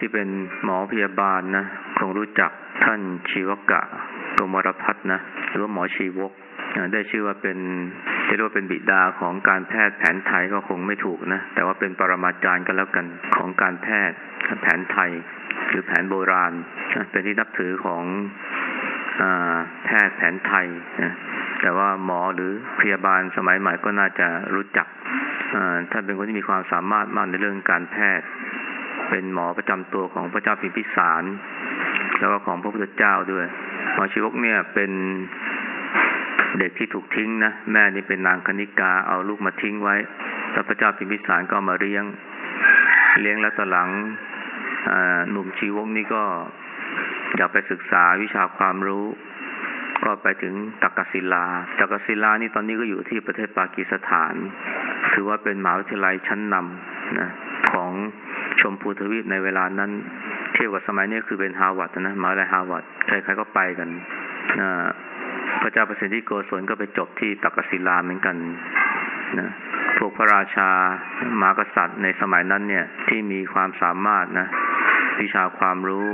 ที่เป็นหมอพยาบาลนะคงรู้จักท่านชีวกะกมรพัฒนะ หรือว่าหมอชีวก ได้ชื่อว่าเป็นเรียกว่าเป็นบิดาของการแพทย์แผนไทยก็คงไม่ถูกนะ แต่ว่าเป็นปรมาจารย์กันแล้วกันของการแพทย์แผนไทย หรือแผนโบราณ เป็นที่นับถือของอแพทย์แผนไทยนะแต่ว่าหมอหรือพยาบาลสมัยใหม่ก็น่าจะรู้จักท่านเป็นคนที่มีความสามารถมากในเรื่องการแพทย์ เป็นหมอประจำตัวของพระเจ้าพิมพิสาร แล้วก็ของพระพุทธเจ้าด้วย หมอชีวกเนี่ยเป็นเด็กที่ถูกทิ้งนะแม่นี่เป็นนางคณิกาเอาลูกมาทิ้งไว้แล้วพระเจ้าพิมพิสารก็มาเลี้ยง เลี้ยงแล้วต่อหลังหนุ่มชีวกนี่ก็อยากไปศึกษาวิชาความรู้ ก็ไปถึงตักกศิลาตักกศิลานี่ตอนนี้ก็อยู่ที่ประเทศปากีสถาน ถือว่าเป็นมหาวิทยาลัยชั้นนำนะ พูทวีปในเวลานั้น เทียบกับสมัยนี้คือเป็นฮาวาดนะมหาวิทยาลัยฮาวาดใครๆก็ไปกันนะพระเจ้าประสิทธิโกศลก็ไปจบที่ตักกศิลาเหมือนกันนะพวกพระราชามากษัตริย์ในสมัยนั้นเนี่ยที่มีความสามารถนะวิชาความรู้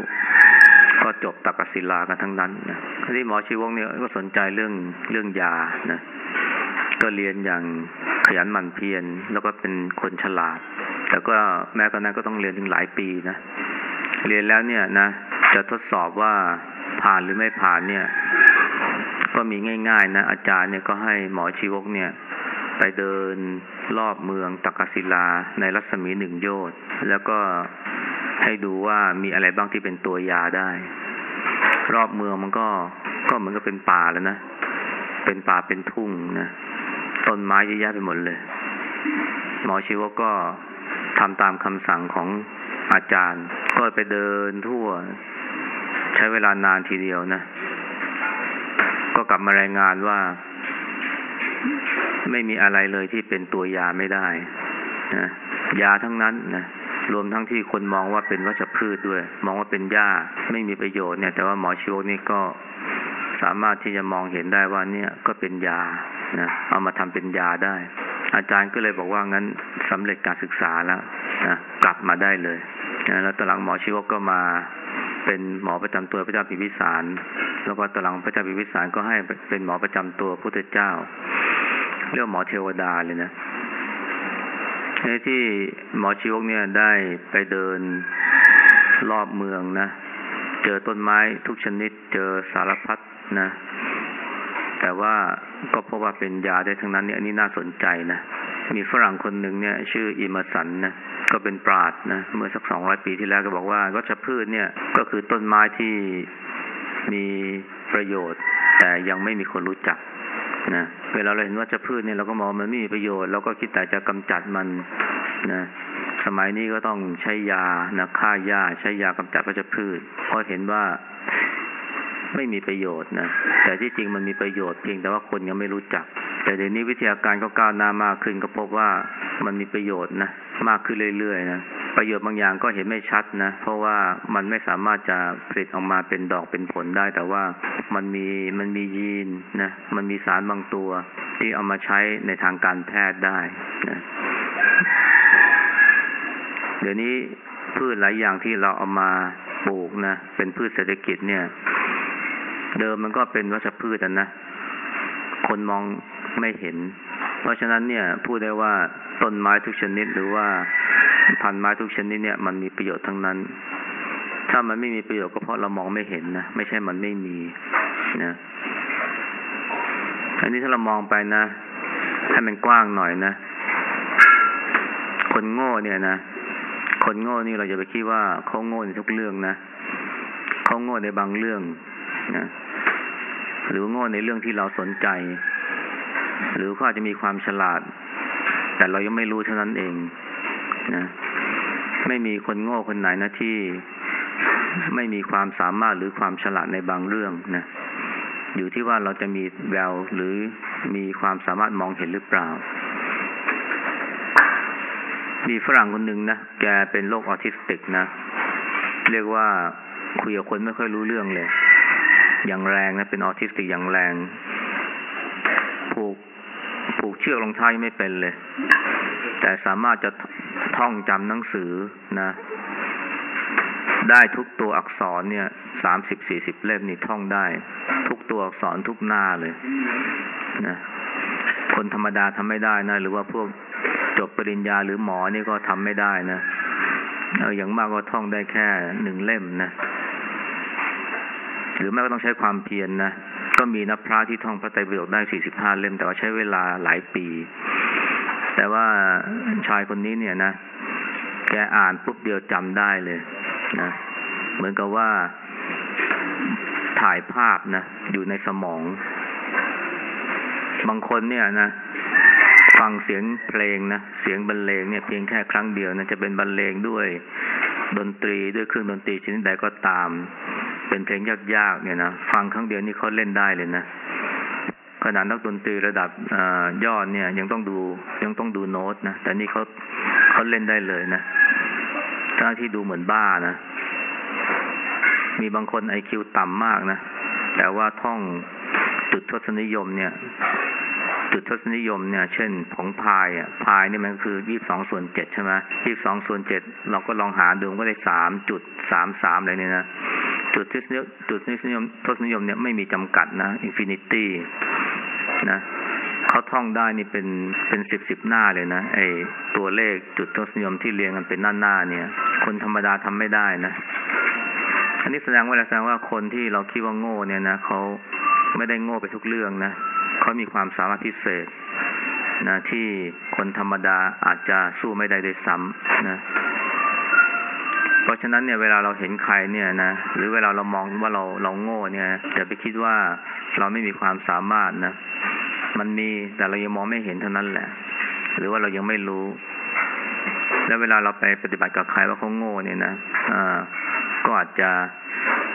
ก็จบตักกศิลากันทั้งนั้นนะที่หมอชีวงเนี่ยก็สนใจเรื่องเรื่องยานะก็เรียนอย่างขยันหมั่นเพียรแล้วก็เป็นคนฉลาด แต่ก็แม้กระนั้นก็ต้องเรียนถึงหลายปีนะ เรียนแล้วเนี่ยนะ จะทดสอบว่าผ่านหรือไม่ผ่านเนี่ย ก็มีง่าย ๆ นะ อาจารย์เนี่ยก็ให้หมอชีวกเนี่ย ไปเดินรอบเมืองตักศิลาในรัศมีหนึ่งโยชน์แล้วก็ให้ดูว่ามีอะไรบ้างที่เป็นตัวยาได้ รอบเมืองมันก็ก็เหมือนกับเป็นป่าแล้วนะ เป็นป่าเป็นทุ่งนะต้นไม้เยอะแยะไปหมดเลย หมอชีวกก็ ทำตามคำสั่งของอาจารย์ ก็ไปเดินทั่ว ใช้เวลานานทีเดียวนะ ก็กลับมารายงานว่า ไม่มีอะไรเลยที่เป็นตัวยาไม่ได้นะยาทั้งนั้นนะรวมทั้งที่คนมองว่าเป็นวัชพืชด้วย มองว่าเป็นหญ้าไม่มีประโยชน์เนี่ย แต่ว่าหมอชีวกนี่ก็สามารถที่จะมองเห็นได้ว่าเนี่ยก็เป็นยานะเอามาทำเป็นยาได้ อาจารย์ก็เลยบอกว่างั้นสำเร็จการศึกษาแล้วนะกลับมาได้เลยนะแล้วตหลังหมอชีวกก็มาเป็นหมอประจำตัวพระเจ้าพิพิสาร แล้วก็ตหลังพระเจ้าพิพิสารก็ให้เป็นหมอประจำตัวพุทธเจ้า เรียกหมอเทวดาเลยนะที่หมอชีวกเนี่ยได้ไปเดินรอบเมืองนะ เจอต้นไม้ทุกชนิด เจอสารพัดนะ แต่ว่าก็พบว่าเป็นยาได้ทั้งนั้นเนี่ยอันนี้น่าสนใจนะ มีฝรั่งคนหนึ่งเนี่ย ชื่ออิมสันนะก็เป็นปราดนะเมื่อสักสองร้อยปีที่แล้วก็บอกว่าวัชพืชเนี่ยก็คือต้นไม้ที่มีประโยชน์ แต่ยังไม่มีคนรู้จักนะเวลาเราเห็นว่าจะพืชเนี่ยเราก็มองมันไม่มีประโยชน์เราก็คิดแต่จะกำจัดมันนะสมัยนี้ก็ต้องใช้ยานะฆ่าหญ้าใช้ยากำจัดวัชพืชเพราะเห็นว่า ไม่มีประโยชน์นะ แต่ที่จริงมันมีประโยชน์เพียงแต่ว่าคนยังไม่รู้จัก แต่เดี๋ยวนี้วิทยาการก็ก้าวหน้ามากขึ้นก็พบว่ามันมีประโยชน์นะมากขึ้นเรื่อยๆนะประโยชน์บางอย่างก็เห็นไม่ชัดนะ เพราะว่ามันไม่สามารถจะผลิตออกมาเป็นดอกเป็นผลได้ แต่ว่ามันมีมันมียีนนะมันมีสารบางตัวที่เอามาใช้ในทางการแพทย์ได้นะเดี๋ยวนี้พืชหลายอย่างที่เราเอามาปลูกนะเป็นพืชเศรษฐกิจเนี่ย เดิมมันก็เป็นวัชพืชนะคนมองไม่เห็น เพราะฉะนั้นเนี่ยพูดได้ว่าต้นไม้ทุกชนิด หรือว่าพันไม้ทุกชนิดเนี่ยมันมีประโยชน์ทั้งนั้น ถ้ามันไม่มีประโยชน์ก็เพราะเรามองไม่เห็นนะไม่ใช่มันไม่มีนะอันนี้ถ้าเรามองไปนะให้มันกว้างหน่อยนะ คนโง่เนี่ยนะคนโง่นี่เราจะไปคิดว่าเขาโง่ในทุกเรื่องนะเขาโง่ในบางเรื่องนะ หรือโง่ในเรื่องที่เราสนใจ หรือเขาอาจจะมีความฉลาด แต่เรายังไม่รู้เท่านั้นเองนะไม่มีคนโง่คนไหนนะที่ไม่มีความสามารถหรือความฉลาดในบางเรื่องนะอยู่ที่ว่าเราจะมีแววหรือมีความสามารถมองเห็นหรือเปล่า มีฝรั่งคนหนึ่งนะแกเป็นโรคออทิสติกนะ เรียกว่าคุยกับคนไม่ค่อยรู้เรื่องเลย อย่างแรงนะเป็นออทิสติกอย่างแรงผูกผูกเชือกรองเท้ายังไม่เป็นเลย แต่สามารถจะท่องจำหนังสือนะ ได้ทุกตัวอักษรเนี่ยสามสิบสี่สิบเล่มนี่ท่องได้ ทุกตัวอักษรทุกหน้าเลยนะคนธรรมดาทำไม่ได้นะ หรือว่าพวกจบปริญญาหรือหมอนี่ก็ทำไม่ได้นะ เอออย่างมากก็ท่องได้แค่หนึ่งเล่มนะ หรือแม้ก็ต้องใช้ความเพียรนนะก็มีนักพระที่ท่องพระไตรปิฎกได้สี่สิบห้าเล่ม แต่ว่าใช้เวลาหลายปี แต่ว่าชายคนนี้เนี่ยนะ แกอ่านปุ๊บเดียวจำได้เลยนะเหมือนกับว่าถ่ายภาพนะอยู่ในสมอง บางคนเนี่ยนะฟังเสียงเพลงนะเสียงบรรเลงเนี่ยเพียงแค่ครั้งเดียวนะจะเป็นบรรเลงด้วยดนตรีด้วยเครื่องดนตรีชนิดใดก็ตาม เป็นเพลงยากๆเนี่ยนะฟังครั้งเดียวนี่เขาเล่นได้เลยนะขนาดนักดนตรีระดับอยอดเนี่ย ยังต้องดูยังต้องดูโน้ตนะแต่นี่เขาเขาเล่นได้เลยนะทั้งที่ดูเหมือนบ้านะ มีบางคนไอคิวต่ำมากนะ แต่ว่าท่องจุดทศนิยมเนี่ย จุดทศนิยมเนี่ย เช่นของพายอะพายนี่มันคือยี่สิบสองส่วนเจ็ดใช่ไหมยี่สิบสองส่วนเจ็ดเราก็ลองหาดูก็ได้สามจุดสามสามอะไรเนี่ยนะ จุดทศนิยมจุดทศนิยมทศนิยมเนี่ยไม่มีจำกัดนะ infinity นะเขาท่องได้นี่เป็นเป็นสิบสิบหน้าเลยนะไอตัวเลขจุดทศนิยมที่เรียงกันเป็นหน้าหน้าเนี่ย คนธรรมดาทำไม่ได้นะ อันนี้แสดงว่าอะไรแสดงว่าคนที่เราคิดว่าโง่เนี่ยนะเขาไม่ได้โง่ไปทุกเรื่องนะเขามีความสามารถพิเศษนะที่คนธรรมดาอาจจะสู้ไม่ได้ด้วยซ้ำนะ เพราะฉะนั้นเนี่ยเวลาเราเห็นใครเนี่ยนะหรือเวลาเรามองว่าเราเราโง่เนี่ยอย่าไปคิดว่าเราไม่มีความสามารถนะ มันมีแต่เรายังมองไม่เห็นเท่านั้นแหละ หรือว่าเรายังไม่รู้ แล้วเวลาเราไปปฏิบัติกับใครว่าเขาโง่เนี่ยนะอ่าก็อาจจะ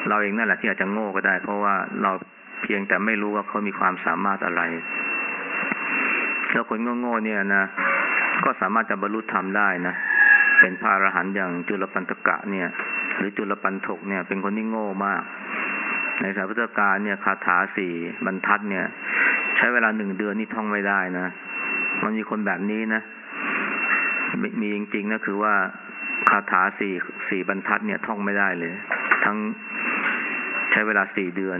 เราเองนั่นแหละที่อาจจะโง่ก็ได้ เพราะว่าเราเพียงแต่ไม่รู้ว่าเขามีความสามารถอะไรแล้วคนโง่ๆเนี่ยนะก็สามารถจะบรรลุธรรมได้นะ เป็นพระอรหันต์อย่างจุลปันตกะเนี่ย หรือจุลปันถกเนี่ย เป็นคนที่โง่มาก ในสายพุทธการเนี่ยคาถาสี่บรรทัดเนี่ย ใช้เวลาหนึ่งเดือนนี่ท่องไม่ได้นะ มันมีคนแบบนี้นะ มีจริงๆนะคือว่าคาถาสี่สี่บรรทัดเนี่ยท่องไม่ได้เลย ทั้งใช้เวลาสี่เดือน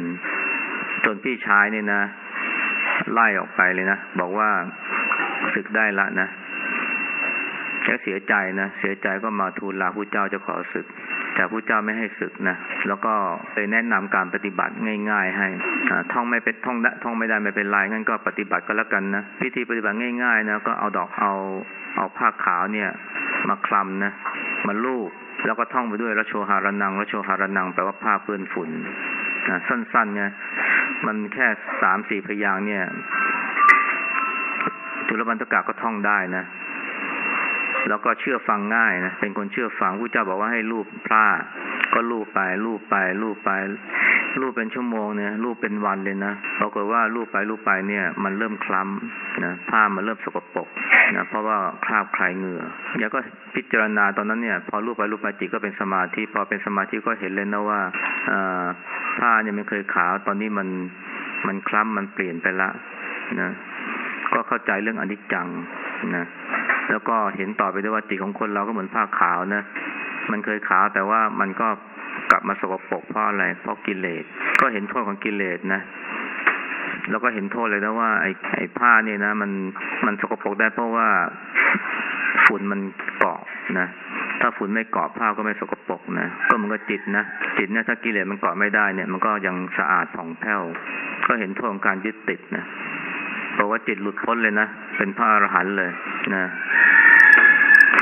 จนพี่ชายเนี่ยนะ ไล่ออกไปเลยนะ บอกว่าศึกได้ละนะ แค่เสียใจนะ เสียใจก็มาทูลลาผู้เจ้าจะขอศึก แต่ผู้เจ้าไม่ให้ศึกนะ แล้วก็ไปแนะนำการปฏิบัติง่าย ๆ ให้ท่องไม่เป็นท่องได้ท่องไม่ได้ไม่เป็นไรงั้นก็ปฏิบัติก็แล้วกันนะวิธีปฏิบัติง่ายๆนะก็เอาดอกเอาเอาผ้าขาวเนี่ย มาคลำนะมาลูบแล้วก็ท่องไปด้วยระโชหารนังระโชหารนังแปลว่าผ้าเปื้อนฝุ่นนะสั้นๆไงมันแค่สามสี่พยางเนี่ยจุลปันตกะก็ท่องได้นะ แล้วก็เชื่อฟังง่ายนะเป็นคนเชื่อฟังผู้เจ้าบอกว่าให้รูปพระก็รูปไปรูปไปรูปไป รูปเป็นชั่วโมงเนี่ยรูปเป็นวันเลยนะปรากฏว่ารูปไปรูปไปเนี่ย มันเริ่มคล้ำนะผ้ามันเริ่มสกปรกนะเพราะว่าคราบคลายเหงื่อแล้วก็พิจารณาตอนนั้นเนี่ย พอรูปไปรูปไปจิตก็เป็นสมาธิพอเป็นสมาธิก็เห็นเลยนะว่าผ้าเนี่ยมันเคยขาวตอนนี้มันมันคล้ำมันเปลี่ยนไปละนะก็เข้าใจเรื่องอนิจจังนะ แล้วก็เห็นต่อไปด้วยว่าจิตของคนเราก็เหมือนผ้าขาวนะ มันเคยขาวแต่ว่ามันก็กลับมาสกปรกเพราะอะไร เพราะกิเลส ก็เห็นโทษของกิเลสนะ แล้วก็เห็นโทษเลยนะว่าไอ้ไอ้ผ้าเนี่ยนะ มันมันสกปรกได้เพราะว่าฝุ่นมันเกาะนะ ถ้าฝุ่นไม่เกาะผ้าก็ไม่สกปรกนะ ก็มันก็จิตนะ จิตเนี่ยถ้ากิเลสมันเกาะไม่ได้เนี่ย มันก็ยังสะอาดผ่องแผ้ว ก็เห็นโทษของการยึดติดนะ ว่าจิตหลุดพ้นเลยนะ เป็นพระอรหันต์เลยนะ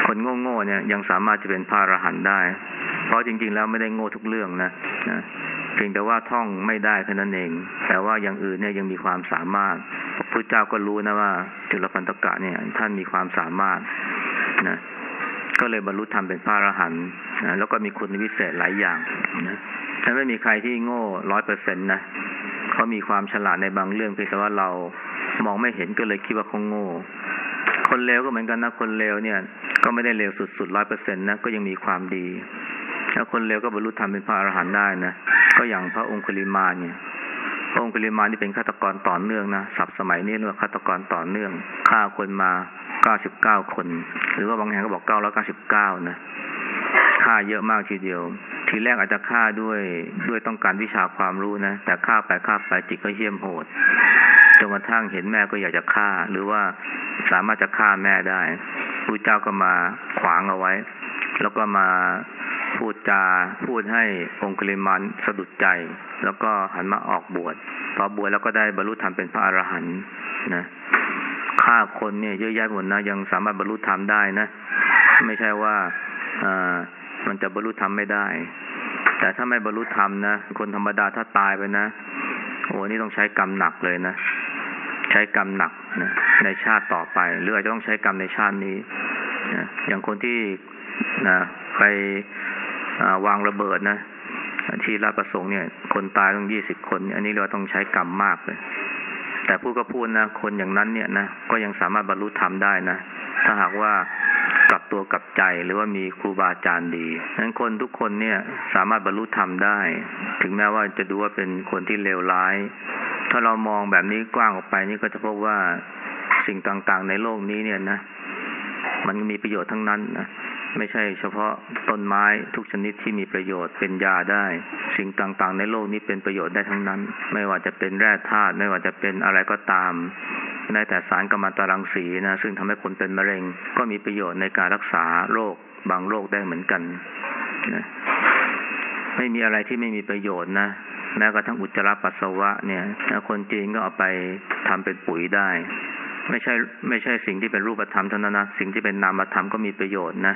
คนโง่ๆเนี่ยยังสามารถจะเป็นพระอรหันต์ได้ เพราะจริง ๆ แล้วไม่ได้โง่ทุกเรื่องนะนะเพียงแต่ว่าท่องไม่ได้แค่นั้นเอง แต่ว่าอย่างอื่นเนี่ยยังมีความสามารถพระเจ้าก็รู้นะว่าจุลปันตกะเนี่ย ท่านมีความสามารถนะก็เลยบรรลุธรรมเป็นพระอรหันต์นะแล้วก็มีคุณวิเศษหลายอย่างนะแต่ไม่มีใครที่โง่ร้อยเปอร์เซ็นต์นะเขามีความฉลาดในบางเรื่องเพียงแต่ว่าเรา มองไม่เห็นก็เลยคิดว่าเขาโง่ คนเลวก็เหมือนกันนะคนเลวเนี่ย ก็ไม่ได้เลวสุดๆร้อยเปอร์เซ็นต์นะก็ยังมีความดี แล้วคนเลวก็บรรลุธรรมเป็นพระอรหันต์ได้นะก็อย่างพระองคุลิมาเนี่ยพระองคุลิมานี่เป็นฆาตกรต่อเนื่องนะศัพท์สมัยนี้เรียกว่าฆาตกรต่อเนื่องฆ่าคนมาเก้าสิบเก้าคน หรือว่าบางแห่งก็บอกเก้าร้อยเก้าสิบเก้านะฆ่าเยอะมากทีเดียว ทีแรกอาจจะฆ่าด้วยด้วยต้องการวิชาความรู้นะแต่ฆ่าไปฆ่าไปจิตก็เหี้ยมโหด จนกระทั่งเห็นแม่ก็อยากจะฆ่า หรือว่าสามารถจะฆ่าแม่ได้พระเจ้าก็มาขวางเอาไว้ แล้วก็มาพูดจาพูดให้องคุลิมันสะดุดใจ แล้วก็หันมาออกบวชพอบวชแล้วก็ได้บรรลุธรรมเป็นพระอรหันต์นะฆ่าคนเนี่ยเยอะแยะหมดนะยังสามารถบรรลุธรรมได้นะ ไม่ใช่ว่าอ่ามันจะบรรลุธรรมไม่ได้ แต่ถ้าไม่บรรลุธรรมนะคนธรรมดาถ้าตายไปนะโอ้นี่ต้องใช้กรรมหนักเลยนะ ใช้กรรมหนักนะในชาติต่อไป หรืออาจจะต้องใช้กรรมในชาตินี้นะอย่างคนที่นะไปวางระเบิดนะที่ราชประสงค์เนี่ย คนตายต้องยี่สิบคน อันนี้เราต้องใช้กรรมมากเลย แต่พูดก็พูดนะคนอย่างนั้นเนี่ยนะก็ยังสามารถบรรลุธรรมได้นะถ้าหากว่ากลับตัวกลับใจหรือว่ามีครูบาอาจารย์ดีฉะนั้นคนทุกคนเนี่ยสามารถบรรลุธรรมได้ ถึงแม้ว่าจะดูว่าเป็นคนที่เลวร้าย ถ้าเรามองแบบนี้กว้างออกไปนี่ก็จะพบว่าสิ่งต่างๆ ในโลกนี้เนี่ยนะ มันมีประโยชน์ทั้งนั้นนะไม่ใช่เฉพาะต้นไม้ทุกชนิดที่มีประโยชน์เป็นยาได้ สิ่งต่างๆ ในโลกนี้เป็นประโยชน์ได้ทั้งนั้น ไม่ว่าจะเป็นแร่ธาตุไม่ว่าจะเป็นอะไรก็ตามได้แต่สารกัมมันตรังสีนะซึ่งทำให้คนเป็นมะเร็ง ก็มีประโยชน์ในการรักษาโรคบางโรคได้เหมือนกันนะไม่มีอะไรที่ไม่มีประโยชน์นะ แม้กระทั่งอุจจาระปัสสาวะเนี่ยคนจีนก็เอาไปทำเป็นปุ๋ยได้ ไม่ใช่ไม่ใช่สิ่งที่เป็นรูปธรรมเท่านั้นนะสิ่งที่เป็นนามธรรมก็มีประโยชน์นะ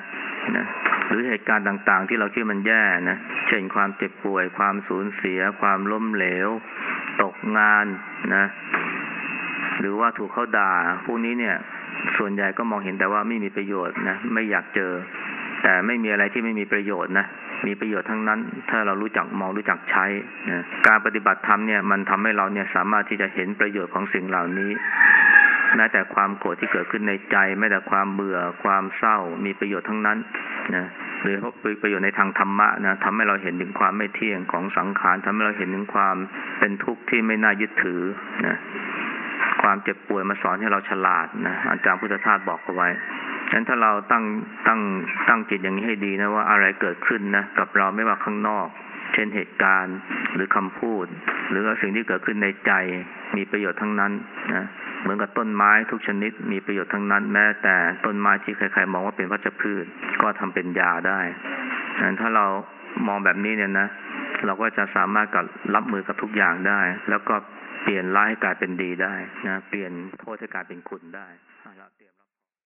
นะหรือเหตุการณ์ต่างๆ ที่เราคิดมันแย่นะเช่นความเจ็บป่วย ความสูญเสีย ความล้มเหลว ตกงานนะ หรือว่าถูกเขาด่า พวกนี้เนี่ย ส่วนใหญ่ก็มองเห็นแต่ว่าไม่มีประโยชน์นะไม่อยากเจอ แต่ไม่มีอะไรที่ไม่มีประโยชน์นะ มีประโยชน์ทั้งนั้น ถ้าเรารู้จักมองรู้จักใช้นะการปฏิบัติธรรมเนี่ยมันทำให้เราเนี่ยสามารถที่จะเห็นประโยชน์ของสิ่งเหล่านี้แม้แต่ความโกรธที่เกิดขึ้นในใจแม้แต่ความเบื่อความเศร้ามีประโยชน์ทั้งนั้นนะหรือประโยชน์ในทางธรรมะนะทำให้เราเห็นถึงความไม่เที่ยงของสังขารทำให้เราเห็นถึงความเป็นทุกข์ที่ไม่น่ายึดถือนะความเจ็บป่วยมาสอนให้เราฉลาดนะอาจารย์พุทธทาสบอกเอาไว้ นั้นถ้าเราตั้งตั้งตั้งจิตอย่างนี้ให้ดีนะว่าอะไรเกิดขึ้นนะกับเราไม่ว่าข้างนอก เช่นเหตุการณ์หรือคำพูด หรือสิ่งที่เกิดขึ้นในใจมีประโยชน์ทั้งนั้นนะเหมือนกับต้นไม้ทุกชนิดมีประโยชน์ทั้งนั้น แม้แต่ต้นไม้ที่ใครๆมองว่าเป็นวัชพืช ก็ทำเป็นยาได้ฉะนั้นถ้าเรามองแบบนี้เนี่ยนะ เราก็จะสามารถกับรับมือกับทุกอย่างได้ แล้วก็เปลี่ยนร้ายให้กลายเป็นดีได้นะเปลี่ยนโทษให้กลายเป็นคุณได้